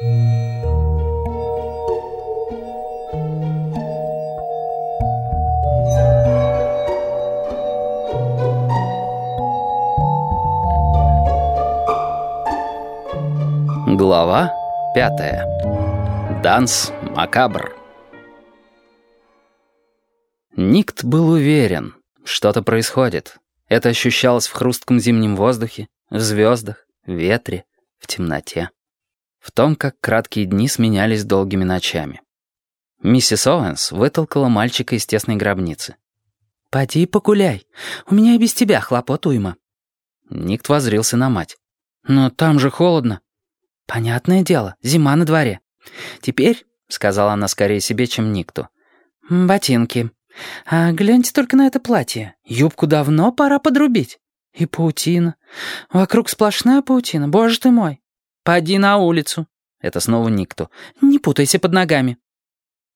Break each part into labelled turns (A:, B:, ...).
A: Глава пятая. Данс Макабр. Никт был уверен, что-то происходит. Это ощущалось в хрустком зимнем воздухе, в звездах, ветре, в темноте. В том, как краткие дни сменялись долгими ночами. Миссис Оуэнс вытолкала мальчика из тесной гробницы. «Поди погуляй, у меня и без тебя хлопот уйма». Никт возрился на мать. «Но там же холодно». «Понятное дело, зима на дворе. Теперь», — сказала она скорее себе, чем никто, — «ботинки. А гляньте только на это платье. Юбку давно пора подрубить. И паутина. Вокруг сплошная паутина, боже ты мой. Поди на улицу». Это снова никто. «Не путайся под ногами».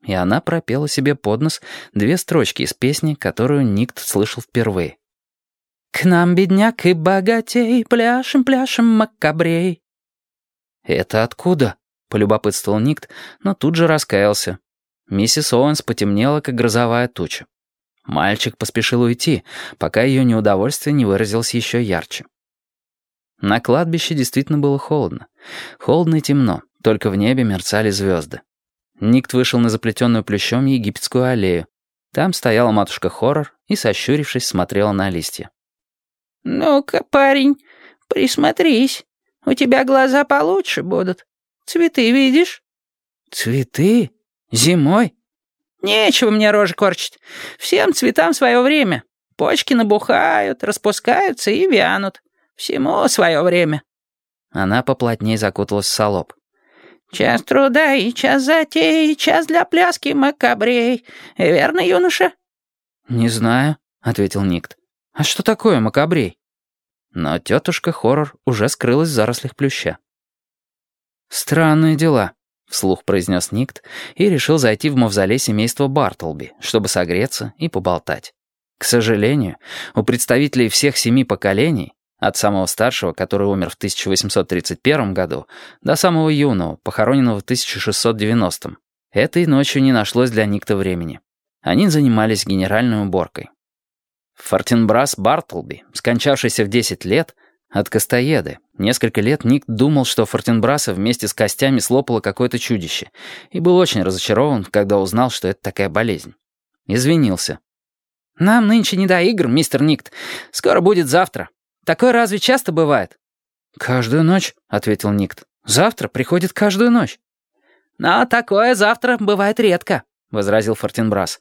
A: И она пропела себе под нос две строчки из песни, которую Никт слышал впервые. «К нам, бедняк и богатей, пляшем, пляшем, макабрей». «Это откуда?» — полюбопытствовал Никт, но тут же раскаялся. Миссис Оуэнс потемнела, как грозовая туча. Мальчик поспешил уйти, пока ее неудовольствие не выразилось еще ярче. На кладбище действительно было холодно. Холодно и темно, только в небе мерцали звезды. Никт вышел на заплетенную плющом египетскую аллею. Там стояла матушка Хоррор и, сощурившись, смотрела на листья.
B: «Ну-ка, парень, присмотрись». У тебя глаза получше будут. Цветы видишь?»
A: «Цветы? Зимой?»
B: «Нечего мне рожи корчить. Всем цветам свое время. Почки набухают, распускаются и вянут. Всему свое время».
A: Она поплотнее закуталась в солоб.
B: «Час труда и час затей, час для пляски макабрей. Верно, юноша?»
A: «Не знаю», — ответил Никт. «А что такое макабрей?» Но тетушка Хоррор уже скрылась в зарослях плюща. «Странные дела», — вслух произнес Никт и решил зайти в мавзолей семейства Бартлби, чтобы согреться и поболтать. К сожалению, у представителей всех семи поколений, от самого старшего, который умер в 1831 году, до самого юного, похороненного в 1690, этой ночью не нашлось для Никта времени. Они занимались генеральной уборкой. Фортенбрас Бартлби, скончавшийся в 10 лет, от костоеды. Несколько лет Ник думал, что Фортенбраса вместе с костями слопало какое-то чудище, и был очень разочарован, когда узнал, что это такая болезнь. Извинился. «Нам нынче не до игр, мистер Никт. Скоро будет завтра. Такое разве часто бывает?» «Каждую ночь», — ответил Никт. «Завтра приходит каждую ночь». «Но такое завтра бывает редко», — возразил Фортенбрас.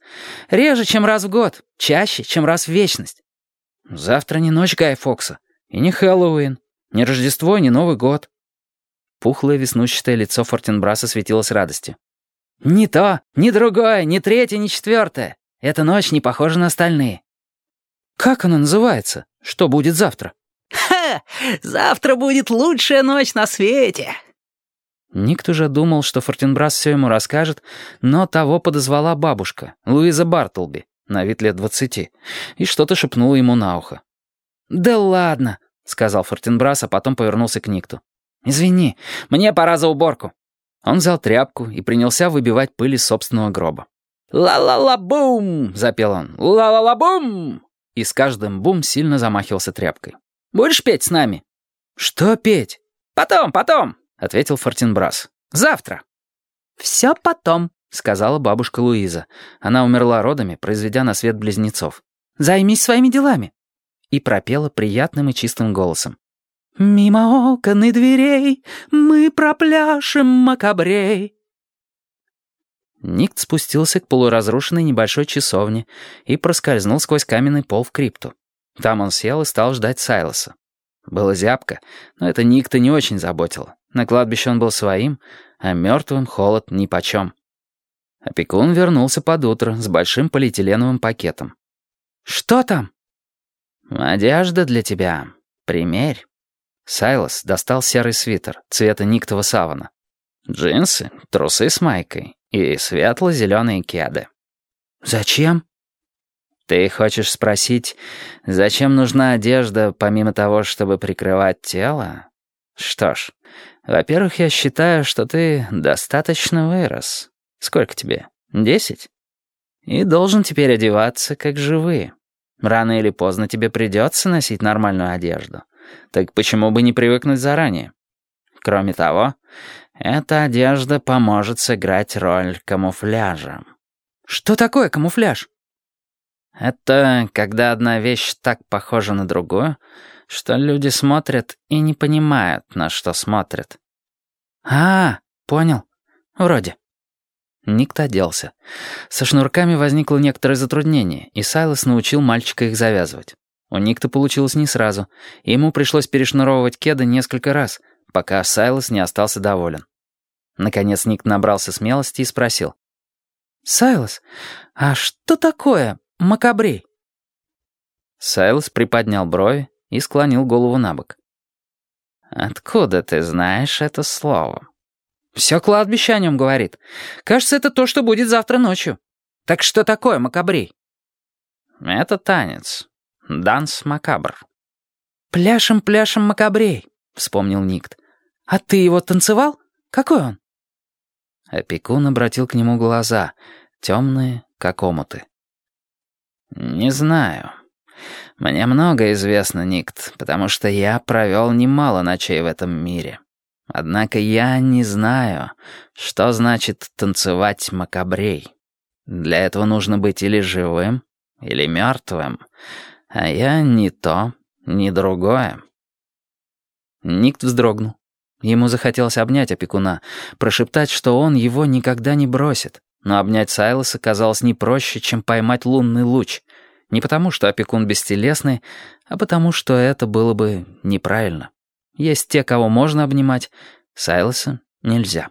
A: «Реже, чем раз в год, чаще, чем раз в вечность». «Завтра не ночь Гая Фокса, и не Хэллоуин, не Рождество, не Новый год». Пухлое веснущатое лицо Фортенбраса светилось радостью. «Ни то, ни другое, ни третье, ни четвертое. Эта ночь не похожа на остальные». «Как она называется? Что будет завтра?»
B: «Ха! Завтра будет лучшая ночь на свете!»
A: Никто же думал, что Фортенбрас все ему расскажет, но того подозвала бабушка, Луиза Бартлби, на вид лет двадцати, и что-то шепнула ему на ухо. «Да ладно», — сказал Фортенбрас, а потом повернулся к Никту. «Извини, мне пора за уборку». Он взял тряпку и принялся выбивать пыль из собственного гроба. «Ла-ла-ла-бум!» — запел он. «Ла-ла-ла-бум!» И с каждым бум сильно замахивался тряпкой. «Будешь петь с нами?» «Что петь?» «Потом, потом!» ответил Фортенбрас. «Завтра». «Все потом», — сказала бабушка Луиза. Она умерла родами, произведя на свет близнецов. «Займись своими делами». И пропела приятным и чистым голосом. «Мимо окон и дверей мы пропляшем макабрей». Никт спустился к полуразрушенной небольшой часовне и проскользнул сквозь каменный пол в крипту. Там он сел и стал ждать Сайлоса. Было зябко, но это Никта не очень заботило. На кладбище он был своим, а мертвым холод нипочем. Опекун вернулся под утро с большим полиэтиленовым пакетом. «Что там?» «Одежда для тебя. Примерь». Сайлос достал серый свитер цвета никтового савана. Джинсы, трусы с майкой и светло-зеленые кеды. «Зачем?» «Ты хочешь спросить, зачем нужна одежда, помимо того, чтобы прикрывать тело? Что ж, Во-первых, я считаю, что ты достаточно вырос. Сколько тебе? Десять? И должен теперь одеваться, как живые. Рано или поздно тебе придется носить нормальную одежду. Так почему бы не привыкнуть заранее? Кроме того, эта одежда поможет сыграть роль камуфляжа.
B: Что такое камуфляж?
A: Это когда одна вещь так похожа на другую, что люди смотрят и не понимают, на что смотрят.
B: А, понял. Вроде.
A: Ник оделся. Со шнурками возникло некоторое затруднение, и Сайлос научил мальчика их завязывать. У Никта получилось не сразу, и ему пришлось перешнуровывать кеды несколько раз, пока Сайлос не остался доволен. Наконец Ник набрался смелости и спросил.
B: «Сайлос, а что такое макабрей?»
A: Сайлос приподнял брови и склонил голову на бок. «Откуда ты знаешь это слово?»
B: «Все кладбище о нем говорит. Кажется, это то, что будет завтра ночью. Так что такое макабрей?»
A: «Это танец. Данс макабр».
B: «Пляшем, пляшем макабрей», — вспомнил Никт. «А ты его танцевал? Какой он?»
A: Опекун обратил к нему глаза, темные, как омуты. «Не знаю. Мне много известно, Никт, потому что я провел немало ночей в этом мире. Однако я не знаю, что значит танцевать макабрей. Для этого нужно быть или живым, или мертвым, а я ни то, ни другое». Никт вздрогнул. Ему захотелось обнять опекуна, прошептать, что он его никогда не бросит. Но обнять Сайлоса казалось не проще, чем поймать лунный луч. Не потому, что опекун бестелесный, а потому, что это было бы неправильно. Есть те, кого можно обнимать, Сайлоса нельзя.